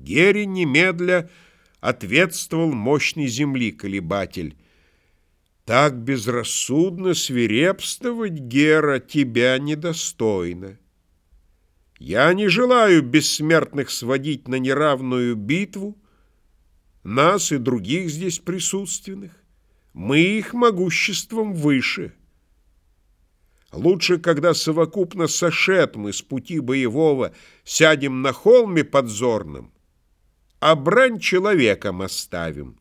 Гере немедля ответствовал мощный земли колебатель. Так безрассудно свирепствовать, Гера, тебя недостойно. Я не желаю бессмертных сводить на неравную битву, нас и других здесь присутственных. Мы их могуществом выше. Лучше, когда совокупно сошед мы с пути боевого, сядем на холме подзорном, а брань человеком оставим.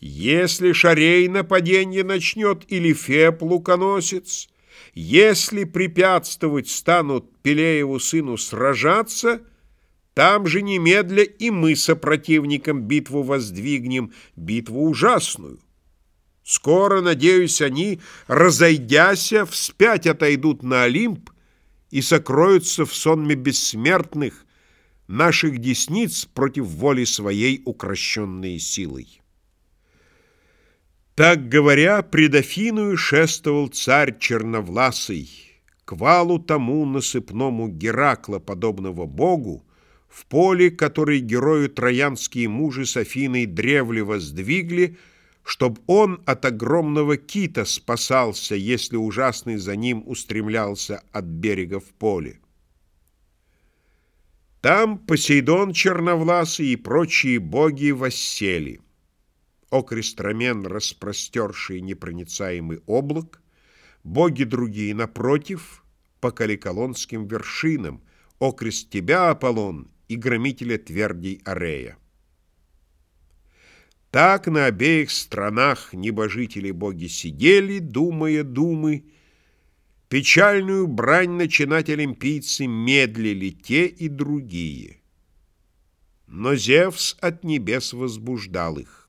Если Шарей нападенье начнет или Феб луконосец, если препятствовать станут Пелееву сыну сражаться, там же немедля и мы сопротивникам битву воздвигнем, битву ужасную. Скоро, надеюсь, они, разойдяся, вспять отойдут на Олимп и сокроются в сонме бессмертных, наших десниц против воли своей укращенной силой. Так говоря, пред Афиную шествовал царь черновласый, к валу тому насыпному Геракла, подобного богу, в поле, который герою троянские мужи с Афиной древле воздвигли, чтоб он от огромного кита спасался, если ужасный за ним устремлялся от берега в поле. Там Посейдон черновласый и прочие боги воссели. Окрестромен, распростерший непроницаемый облак, боги другие, напротив, по каликолонским вершинам, окрест тебя, Аполлон, и громителя твердей Арея. Так на обеих странах небожители-боги сидели, думая думы, Печальную брань начинать олимпийцы медлили те и другие. Но Зевс от небес возбуждал их.